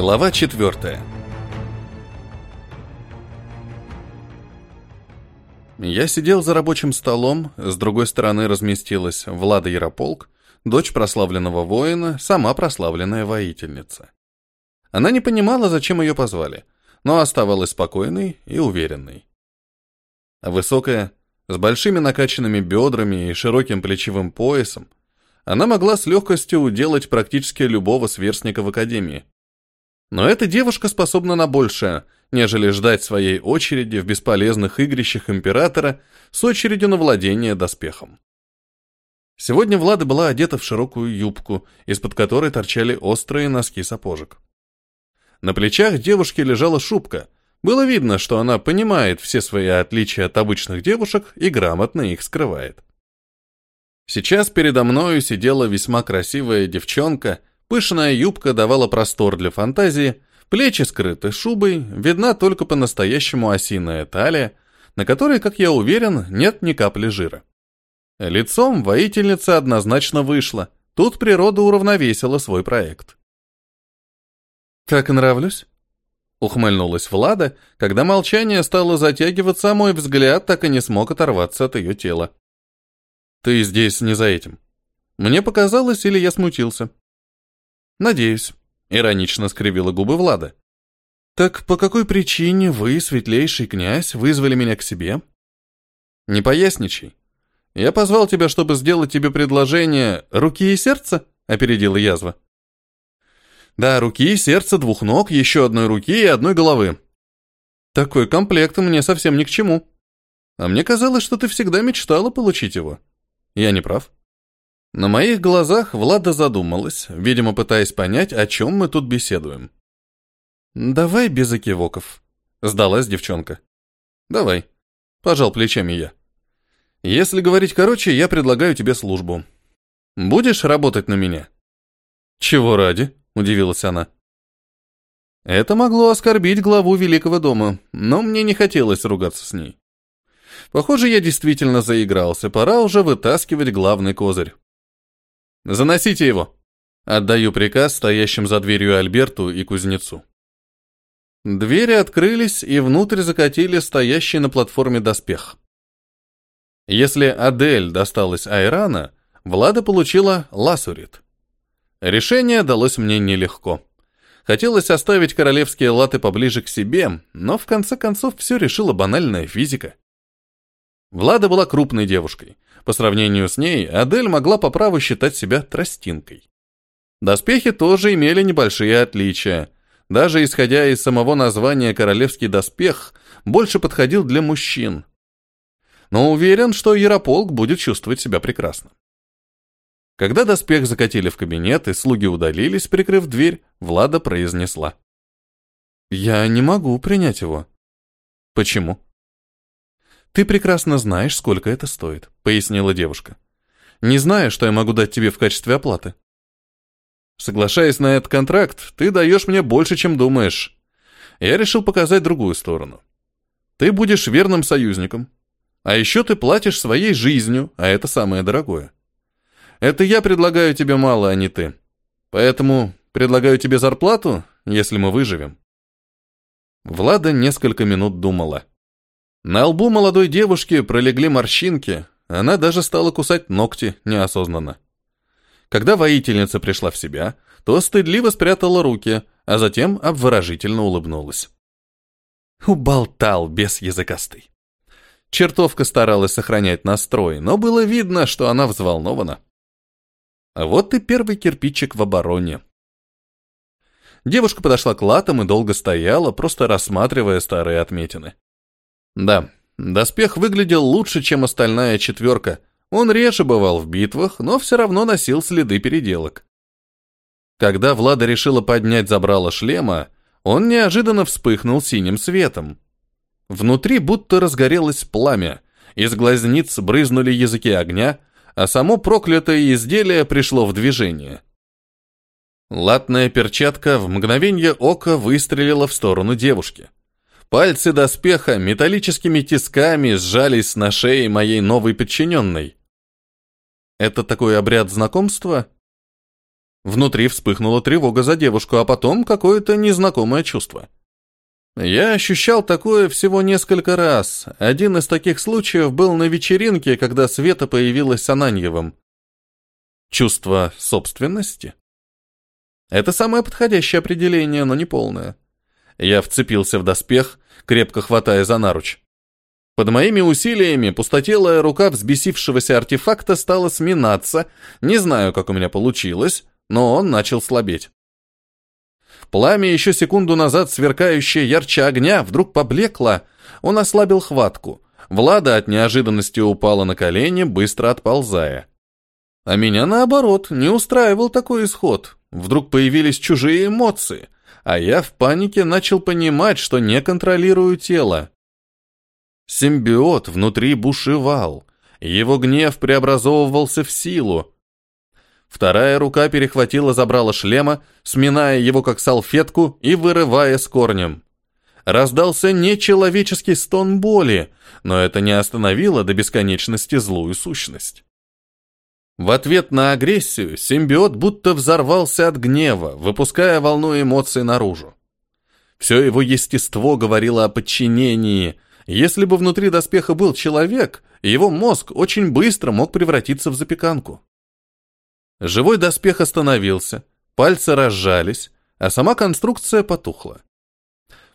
Глава четвертая. Я сидел за рабочим столом, с другой стороны разместилась Влада Ярополк, дочь прославленного воина, сама прославленная воительница. Она не понимала, зачем ее позвали, но оставалась спокойной и уверенной. Высокая, с большими накачанными бедрами и широким плечевым поясом, она могла с легкостью уделать практически любого сверстника в академии. Но эта девушка способна на большее, нежели ждать своей очереди в бесполезных игрищах императора с очередью на владение доспехом. Сегодня Влада была одета в широкую юбку, из-под которой торчали острые носки сапожек. На плечах девушки лежала шубка. Было видно, что она понимает все свои отличия от обычных девушек и грамотно их скрывает. Сейчас передо мною сидела весьма красивая девчонка Пышная юбка давала простор для фантазии, плечи скрыты шубой, видна только по-настоящему осиная талия, на которой, как я уверен, нет ни капли жира. Лицом воительница однозначно вышла. Тут природа уравновесила свой проект. «Так нравлюсь?» Ухмыльнулась Влада, когда молчание стало затягиваться, а мой взгляд так и не смог оторваться от ее тела. «Ты здесь не за этим. Мне показалось, или я смутился?» «Надеюсь», — иронично скривила губы Влада. «Так по какой причине вы, светлейший князь, вызвали меня к себе?» «Не поясничай. Я позвал тебя, чтобы сделать тебе предложение руки и сердца», — опередила язва. «Да, руки, сердце, двух ног, еще одной руки и одной головы. Такой комплект мне совсем ни к чему. А мне казалось, что ты всегда мечтала получить его. Я не прав?» На моих глазах Влада задумалась, видимо, пытаясь понять, о чем мы тут беседуем. «Давай без окивоков», — сдалась девчонка. «Давай», — пожал плечами я. «Если говорить короче, я предлагаю тебе службу. Будешь работать на меня?» «Чего ради?» — удивилась она. Это могло оскорбить главу Великого дома, но мне не хотелось ругаться с ней. Похоже, я действительно заигрался, пора уже вытаскивать главный козырь. Заносите его. Отдаю приказ стоящим за дверью Альберту и кузнецу. Двери открылись, и внутрь закатили стоящий на платформе доспех. Если Адель досталась Айрана, Влада получила Ласурит. Решение далось мне нелегко. Хотелось оставить королевские латы поближе к себе, но в конце концов все решила банальная физика. Влада была крупной девушкой, по сравнению с ней, Адель могла по праву считать себя тростинкой. Доспехи тоже имели небольшие отличия. Даже исходя из самого названия «королевский доспех», больше подходил для мужчин. Но уверен, что Ярополк будет чувствовать себя прекрасно. Когда доспех закатили в кабинет и слуги удалились, прикрыв дверь, Влада произнесла. «Я не могу принять его». «Почему?» «Ты прекрасно знаешь, сколько это стоит», — пояснила девушка. «Не знаю, что я могу дать тебе в качестве оплаты». «Соглашаясь на этот контракт, ты даешь мне больше, чем думаешь. Я решил показать другую сторону. Ты будешь верным союзником. А еще ты платишь своей жизнью, а это самое дорогое. Это я предлагаю тебе мало, а не ты. Поэтому предлагаю тебе зарплату, если мы выживем». Влада несколько минут думала. На лбу молодой девушки пролегли морщинки, она даже стала кусать ногти неосознанно. Когда воительница пришла в себя, то стыдливо спрятала руки, а затем обворожительно улыбнулась. Уболтал без языкастый. Чертовка старалась сохранять настрой, но было видно, что она взволнована. А вот и первый кирпичик в обороне. Девушка подошла к латам и долго стояла, просто рассматривая старые отметины. Да, доспех выглядел лучше, чем остальная четверка. Он реже бывал в битвах, но все равно носил следы переделок. Когда Влада решила поднять забрало шлема, он неожиданно вспыхнул синим светом. Внутри будто разгорелось пламя, из глазниц брызнули языки огня, а само проклятое изделие пришло в движение. Латная перчатка в мгновение ока выстрелила в сторону девушки. Пальцы доспеха металлическими тисками сжались на шее моей новой подчиненной. Это такой обряд знакомства? Внутри вспыхнула тревога за девушку, а потом какое-то незнакомое чувство. Я ощущал такое всего несколько раз. Один из таких случаев был на вечеринке, когда Света появилась с Ананьевым. Чувство собственности? Это самое подходящее определение, но не полное. Я вцепился в доспех, крепко хватая за наруч. Под моими усилиями пустотелая рука взбесившегося артефакта стала сминаться, не знаю, как у меня получилось, но он начал слабеть. Пламя, еще секунду назад сверкающее ярче огня, вдруг поблекло, он ослабил хватку. Влада от неожиданности упала на колени, быстро отползая. А меня, наоборот, не устраивал такой исход. Вдруг появились чужие эмоции, а я в панике начал понимать, что не контролирую тело. Симбиот внутри бушевал, его гнев преобразовывался в силу, Вторая рука перехватила забрала шлема, сминая его как салфетку и вырывая с корнем. Раздался нечеловеческий стон боли, но это не остановило до бесконечности злую сущность. В ответ на агрессию симбиот будто взорвался от гнева, выпуская волну эмоций наружу. Все его естество говорило о подчинении. Если бы внутри доспеха был человек, его мозг очень быстро мог превратиться в запеканку. Живой доспех остановился, пальцы разжались, а сама конструкция потухла.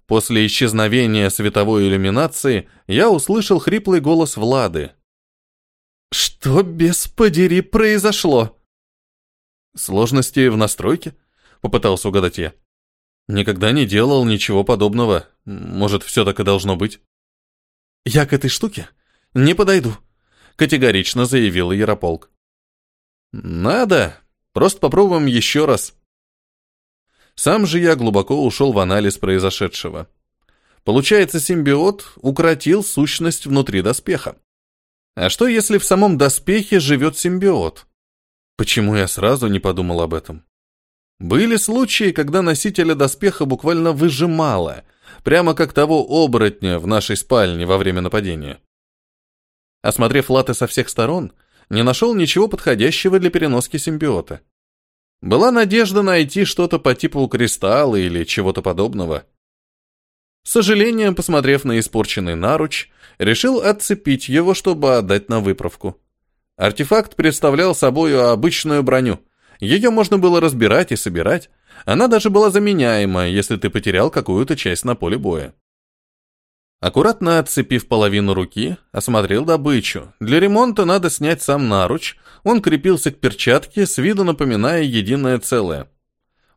После исчезновения световой иллюминации я услышал хриплый голос Влады. «Что, без подери, произошло?» «Сложности в настройке?» — попытался угадать я. «Никогда не делал ничего подобного. Может, все так и должно быть?» «Я к этой штуке не подойду», — категорично заявил Ярополк. Надо. Просто попробуем еще раз. Сам же я глубоко ушел в анализ произошедшего. Получается, симбиот укротил сущность внутри доспеха. А что, если в самом доспехе живет симбиот? Почему я сразу не подумал об этом? Были случаи, когда носителя доспеха буквально выжимало, прямо как того оборотня в нашей спальне во время нападения. Осмотрев латы со всех сторон, не нашел ничего подходящего для переноски симбиота. Была надежда найти что-то по типу кристалла или чего-то подобного. С сожалением, посмотрев на испорченный наруч, решил отцепить его, чтобы отдать на выправку. Артефакт представлял собой обычную броню. Ее можно было разбирать и собирать. Она даже была заменяема, если ты потерял какую-то часть на поле боя. Аккуратно отцепив половину руки, осмотрел добычу. Для ремонта надо снять сам наруч. Он крепился к перчатке, с виду напоминая единое целое.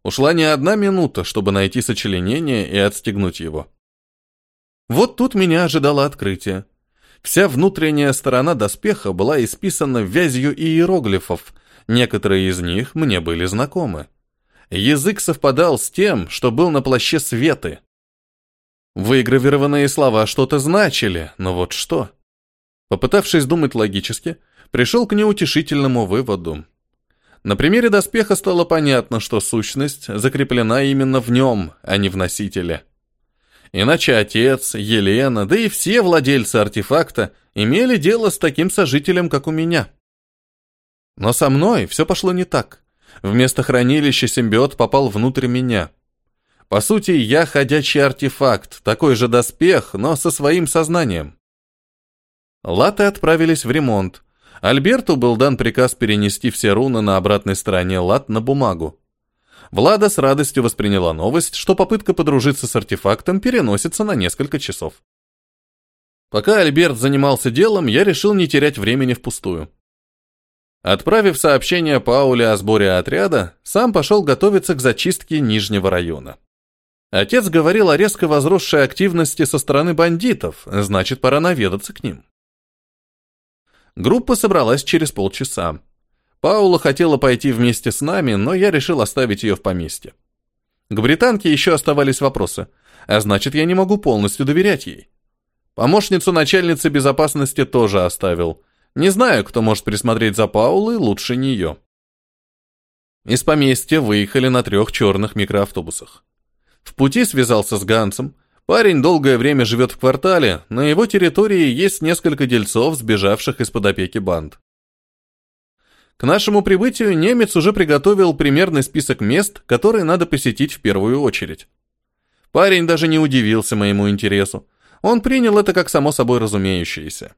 Ушла не одна минута, чтобы найти сочленение и отстегнуть его. Вот тут меня ожидало открытие. Вся внутренняя сторона доспеха была исписана вязью иероглифов. Некоторые из них мне были знакомы. Язык совпадал с тем, что был на плаще Светы. Выгравированные слова что-то значили, но вот что? Попытавшись думать логически, пришел к неутешительному выводу. На примере доспеха стало понятно, что сущность закреплена именно в нем, а не в носителе. Иначе отец, Елена, да и все владельцы артефакта имели дело с таким сожителем, как у меня. Но со мной все пошло не так. Вместо хранилища симбиот попал внутрь меня. По сути, я ходячий артефакт, такой же доспех, но со своим сознанием. Латы отправились в ремонт. Альберту был дан приказ перенести все руны на обратной стороне лат на бумагу. Влада с радостью восприняла новость, что попытка подружиться с артефактом переносится на несколько часов. Пока Альберт занимался делом, я решил не терять времени впустую. Отправив сообщение Пауле о сборе отряда, сам пошел готовиться к зачистке Нижнего района. Отец говорил о резко возросшей активности со стороны бандитов, значит, пора наведаться к ним. Группа собралась через полчаса. Паула хотела пойти вместе с нами, но я решил оставить ее в поместье. К британке еще оставались вопросы, а значит, я не могу полностью доверять ей. Помощницу начальницы безопасности тоже оставил. Не знаю, кто может присмотреть за Паулой лучше нее. Из поместья выехали на трех черных микроавтобусах. В пути связался с Гансом. Парень долгое время живет в квартале, на его территории есть несколько дельцов, сбежавших из-под опеки банд. К нашему прибытию немец уже приготовил примерный список мест, которые надо посетить в первую очередь. Парень даже не удивился моему интересу. Он принял это как само собой разумеющееся.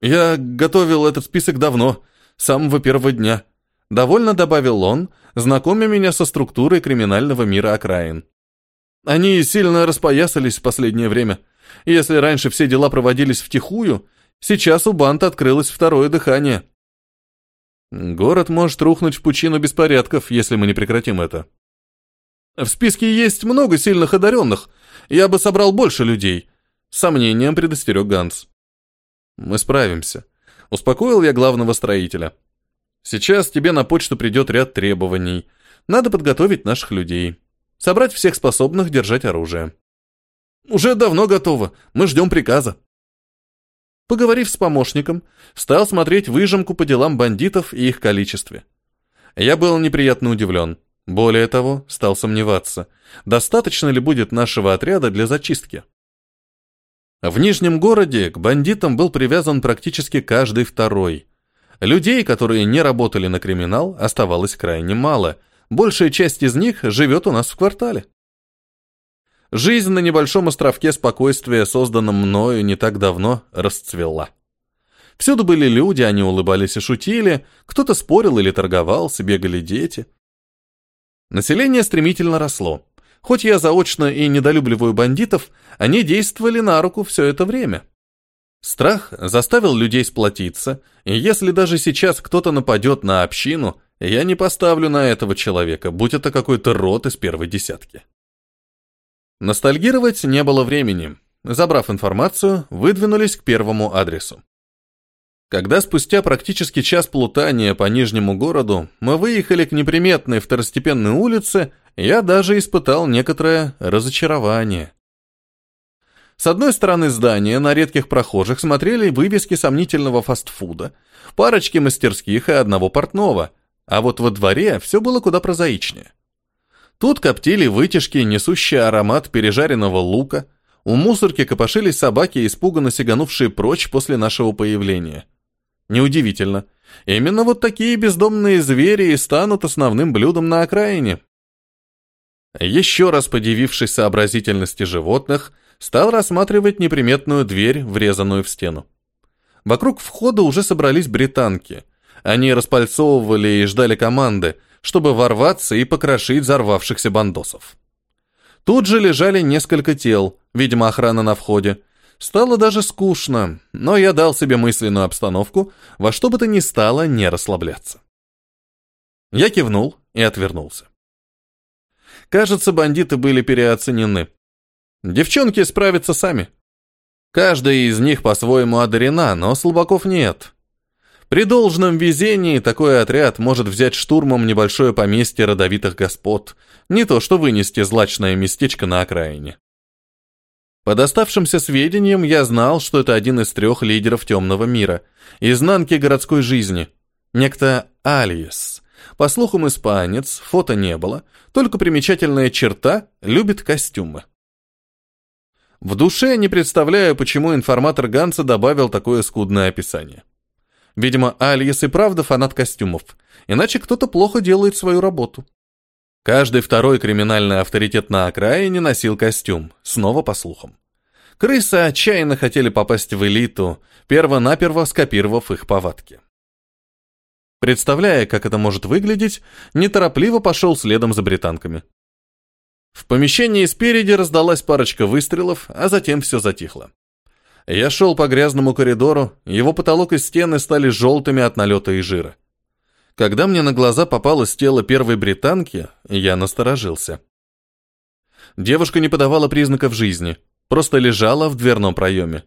«Я готовил этот список давно, с самого первого дня», — довольно добавил он, знакомя меня со структурой криминального мира окраин. «Они сильно распоясались в последнее время. Если раньше все дела проводились втихую, сейчас у банд открылось второе дыхание». Город может рухнуть в пучину беспорядков, если мы не прекратим это. В списке есть много сильных одаренных. Я бы собрал больше людей. С сомнением предостерег Ганс. Мы справимся. Успокоил я главного строителя. Сейчас тебе на почту придет ряд требований. Надо подготовить наших людей. Собрать всех способных держать оружие. Уже давно готово. Мы ждем приказа. Поговорив с помощником, стал смотреть выжимку по делам бандитов и их количестве. Я был неприятно удивлен. Более того, стал сомневаться, достаточно ли будет нашего отряда для зачистки. В Нижнем городе к бандитам был привязан практически каждый второй. Людей, которые не работали на криминал, оставалось крайне мало. Большая часть из них живет у нас в квартале. Жизнь на небольшом островке спокойствия, созданном мною не так давно, расцвела. Всюду были люди, они улыбались и шутили, кто-то спорил или торговался, бегали дети. Население стремительно росло. Хоть я заочно и недолюбливаю бандитов, они действовали на руку все это время. Страх заставил людей сплотиться, и если даже сейчас кто-то нападет на общину, я не поставлю на этого человека, будь это какой-то род из первой десятки. Ностальгировать не было времени. Забрав информацию, выдвинулись к первому адресу. Когда спустя практически час плутания по Нижнему городу мы выехали к неприметной второстепенной улице, я даже испытал некоторое разочарование. С одной стороны здания на редких прохожих смотрели вывески сомнительного фастфуда, парочки мастерских и одного портного, а вот во дворе все было куда прозаичнее. Тут коптили вытяжки, несущие аромат пережаренного лука. У мусорки копошились собаки, испуганно сиганувшие прочь после нашего появления. Неудивительно. Именно вот такие бездомные звери и станут основным блюдом на окраине. Еще раз подивившись сообразительности животных, стал рассматривать неприметную дверь, врезанную в стену. Вокруг входа уже собрались британки. Они распальцовывали и ждали команды – чтобы ворваться и покрошить взорвавшихся бандосов. Тут же лежали несколько тел, видимо, охрана на входе. Стало даже скучно, но я дал себе мысленную обстановку, во что бы то ни стало не расслабляться. Я кивнул и отвернулся. Кажется, бандиты были переоценены. Девчонки справятся сами. Каждая из них по-своему одарена, но слабаков нет. При должном везении такой отряд может взять штурмом небольшое поместье родовитых господ, не то что вынести злачное местечко на окраине. По доставшимся сведениям, я знал, что это один из трех лидеров темного мира, изнанки городской жизни, некто Алиес. По слухам, испанец, фото не было, только примечательная черта – любит костюмы. В душе не представляю, почему информатор Ганса добавил такое скудное описание. Видимо, Альес и правда фанат костюмов, иначе кто-то плохо делает свою работу. Каждый второй криминальный авторитет на окраине носил костюм, снова по слухам. Крысы отчаянно хотели попасть в элиту, перво-наперво скопировав их повадки. Представляя, как это может выглядеть, неторопливо пошел следом за британками. В помещении спереди раздалась парочка выстрелов, а затем все затихло. Я шел по грязному коридору, его потолок и стены стали желтыми от налета и жира. Когда мне на глаза попалось тело первой британки, я насторожился. Девушка не подавала признаков жизни, просто лежала в дверном проеме.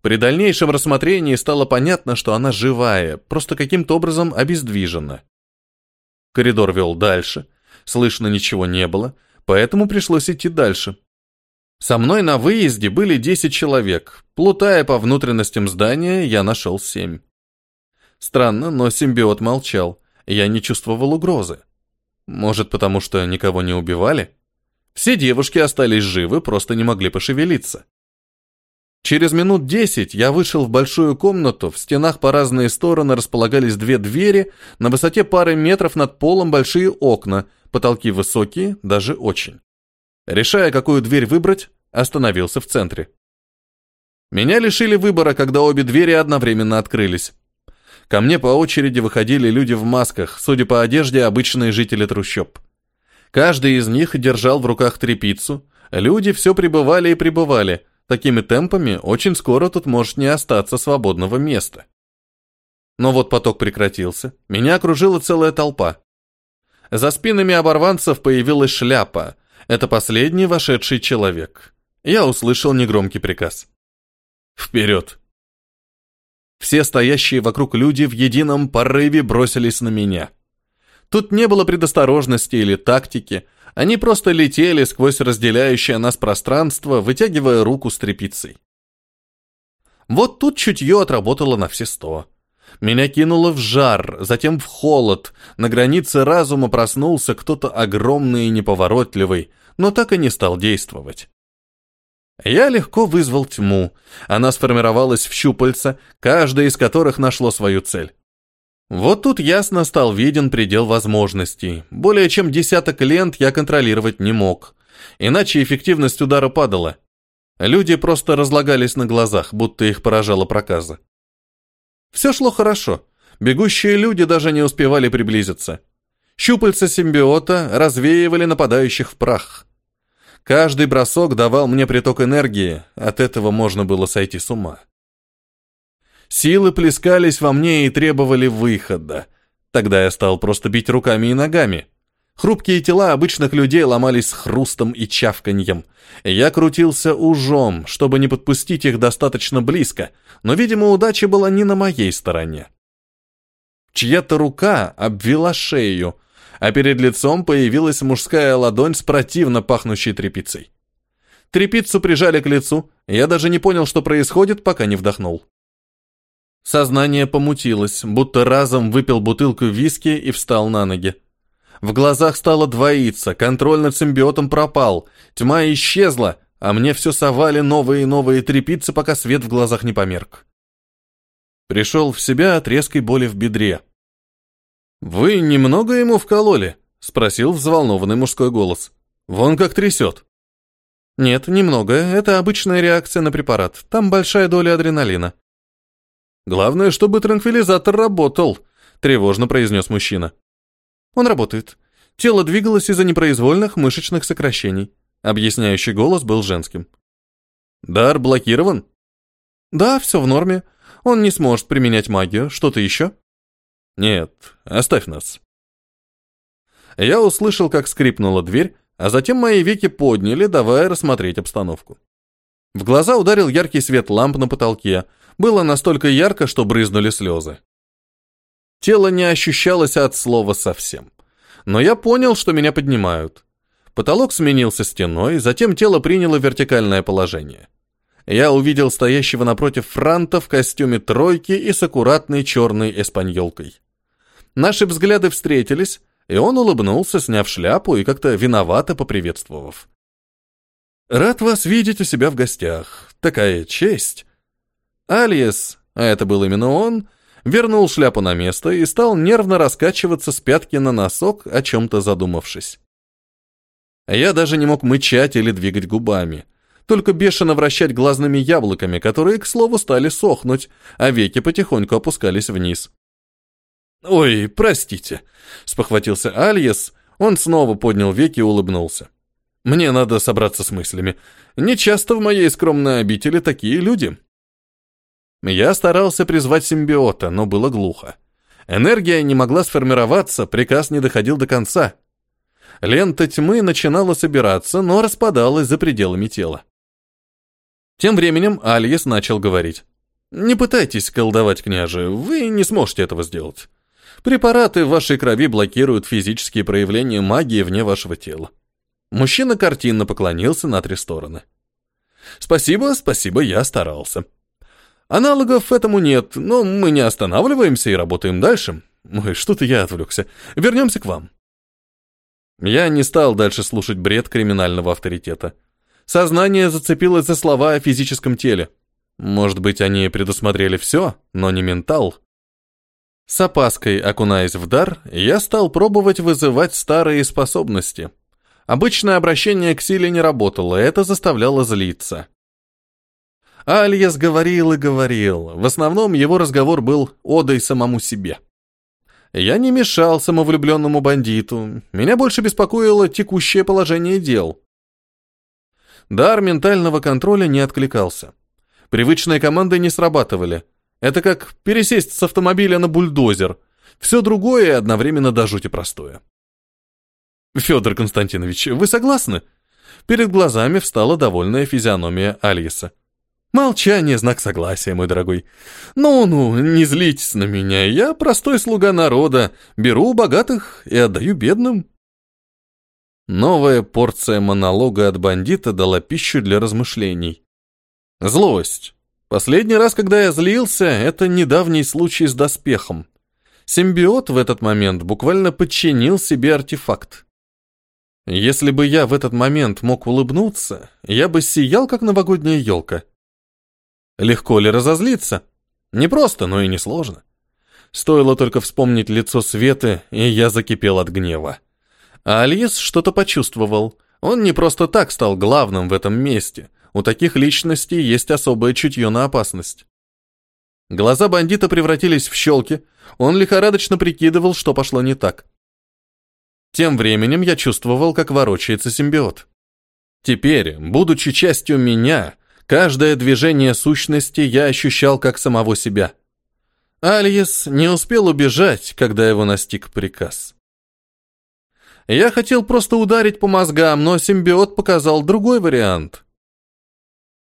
При дальнейшем рассмотрении стало понятно, что она живая, просто каким-то образом обездвижена. Коридор вел дальше, слышно ничего не было, поэтому пришлось идти дальше. Со мной на выезде были 10 человек. Плутая по внутренностям здания, я нашел 7. Странно, но симбиот молчал. Я не чувствовал угрозы. Может, потому что никого не убивали? Все девушки остались живы, просто не могли пошевелиться. Через минут десять я вышел в большую комнату, в стенах по разные стороны располагались две двери, на высоте пары метров над полом большие окна, потолки высокие, даже очень. Решая, какую дверь выбрать, остановился в центре. Меня лишили выбора, когда обе двери одновременно открылись. Ко мне по очереди выходили люди в масках, судя по одежде, обычные жители трущоб. Каждый из них держал в руках трепицу, люди все прибывали и прибывали, Такими темпами очень скоро тут может не остаться свободного места. Но вот поток прекратился. Меня окружила целая толпа. За спинами оборванцев появилась шляпа. Это последний вошедший человек. Я услышал негромкий приказ. «Вперед!» Все стоящие вокруг люди в едином порыве бросились на меня. Тут не было предосторожности или тактики, они просто летели сквозь разделяющее нас пространство, вытягивая руку с тряпицей. Вот тут чутье отработало на все сто. Меня кинуло в жар, затем в холод. На границе разума проснулся кто-то огромный и неповоротливый, но так и не стал действовать. Я легко вызвал тьму. Она сформировалась в щупальца, каждое из которых нашло свою цель. Вот тут ясно стал виден предел возможностей. Более чем десяток лент я контролировать не мог. Иначе эффективность удара падала. Люди просто разлагались на глазах, будто их поражала проказа. Все шло хорошо. Бегущие люди даже не успевали приблизиться. Щупальца симбиота развеивали нападающих в прах. Каждый бросок давал мне приток энергии, от этого можно было сойти с ума. Силы плескались во мне и требовали выхода. Тогда я стал просто бить руками и ногами. Хрупкие тела обычных людей ломались с хрустом и чавканьем. Я крутился ужом, чтобы не подпустить их достаточно близко, но, видимо, удача была не на моей стороне. Чья-то рука обвела шею, а перед лицом появилась мужская ладонь с противно пахнущей тряпицей. Трепицу прижали к лицу, я даже не понял, что происходит, пока не вдохнул. Сознание помутилось, будто разом выпил бутылку виски и встал на ноги. В глазах стало двоиться, контроль над симбиотом пропал, тьма исчезла, а мне все совали новые и новые трепицы, пока свет в глазах не померк. Пришел в себя от резкой боли в бедре. «Вы немного ему вкололи?» — спросил взволнованный мужской голос. «Вон как трясет». «Нет, немного. Это обычная реакция на препарат. Там большая доля адреналина». Главное, чтобы транквилизатор работал, тревожно произнес мужчина. Он работает. Тело двигалось из-за непроизвольных мышечных сокращений. Объясняющий голос был женским. Дар блокирован? Да, все в норме. Он не сможет применять магию. Что-то еще? Нет, оставь нас. Я услышал, как скрипнула дверь, а затем мои веки подняли, давая рассмотреть обстановку. В глаза ударил яркий свет ламп на потолке, было настолько ярко, что брызнули слезы. Тело не ощущалось от слова совсем. Но я понял, что меня поднимают. Потолок сменился стеной, затем тело приняло вертикальное положение. Я увидел стоящего напротив франта в костюме тройки и с аккуратной черной эспаньолкой. Наши взгляды встретились, и он улыбнулся, сняв шляпу и как-то виновато поприветствовав. «Рад вас видеть у себя в гостях. Такая честь. Альес, а это был именно он, вернул шляпу на место и стал нервно раскачиваться с пятки на носок, о чем-то задумавшись. Я даже не мог мычать или двигать губами, только бешено вращать глазными яблоками, которые, к слову, стали сохнуть, а веки потихоньку опускались вниз. «Ой, простите», — спохватился Альес, он снова поднял веки и улыбнулся. «Мне надо собраться с мыслями. Не часто в моей скромной обители такие люди». Я старался призвать симбиота, но было глухо. Энергия не могла сформироваться, приказ не доходил до конца. Лента тьмы начинала собираться, но распадалась за пределами тела. Тем временем Альес начал говорить. «Не пытайтесь колдовать, княже, вы не сможете этого сделать. Препараты в вашей крови блокируют физические проявления магии вне вашего тела». Мужчина картинно поклонился на три стороны. «Спасибо, спасибо, я старался». Аналогов этому нет, но мы не останавливаемся и работаем дальше. Ой, что-то я отвлекся. Вернемся к вам. Я не стал дальше слушать бред криминального авторитета. Сознание зацепилось за слова о физическом теле. Может быть, они предусмотрели все, но не ментал? С опаской окунаясь в дар, я стал пробовать вызывать старые способности. Обычное обращение к силе не работало, это заставляло злиться. Альяс говорил и говорил. В основном его разговор был одой самому себе. Я не мешал самовлюбленному бандиту. Меня больше беспокоило текущее положение дел. Дар ментального контроля не откликался. Привычные команды не срабатывали. Это как пересесть с автомобиля на бульдозер. Все другое и одновременно до жути простое. Федор Константинович, вы согласны? Перед глазами встала довольная физиономия Алиса. Молчание – знак согласия, мой дорогой. Ну-ну, не злитесь на меня, я простой слуга народа, беру у богатых и отдаю бедным. Новая порция монолога от бандита дала пищу для размышлений. Злость. Последний раз, когда я злился, это недавний случай с доспехом. Симбиот в этот момент буквально подчинил себе артефакт. Если бы я в этот момент мог улыбнуться, я бы сиял, как новогодняя елка. Легко ли разозлиться? Не просто, но и не сложно. Стоило только вспомнить лицо Светы, и я закипел от гнева. А Альес что-то почувствовал. Он не просто так стал главным в этом месте. У таких личностей есть особое чутье на опасность. Глаза бандита превратились в щелки. Он лихорадочно прикидывал, что пошло не так. Тем временем я чувствовал, как ворочается симбиот. Теперь, будучи частью меня, каждое движение сущности я ощущал как самого себя. Альес не успел убежать, когда его настиг приказ. Я хотел просто ударить по мозгам, но симбиот показал другой вариант.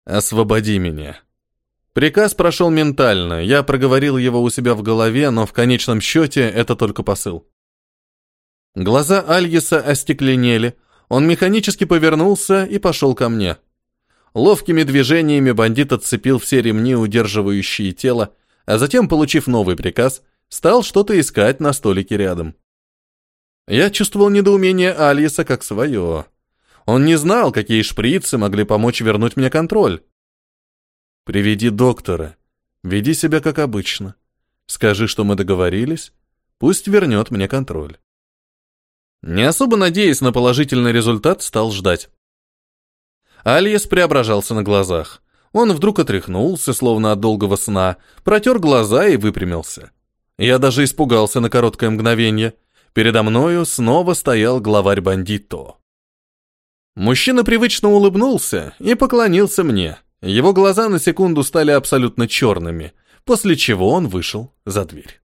«Освободи меня». Приказ прошел ментально, я проговорил его у себя в голове, но в конечном счете это только посыл. Глаза Альеса остекленели, он механически повернулся и пошел ко мне. Ловкими движениями бандит отцепил все ремни, удерживающие тело, а затем, получив новый приказ, стал что-то искать на столике рядом. Я чувствовал недоумение Альеса как свое. Он не знал, какие шприцы могли помочь вернуть мне контроль. «Приведи доктора. Веди себя как обычно. Скажи, что мы договорились. Пусть вернет мне контроль». Не особо надеясь на положительный результат, стал ждать. Альес преображался на глазах. Он вдруг отряхнулся, словно от долгого сна, протер глаза и выпрямился. Я даже испугался на короткое мгновение – Передо мною снова стоял главарь бандито. Мужчина привычно улыбнулся и поклонился мне. Его глаза на секунду стали абсолютно черными, после чего он вышел за дверь.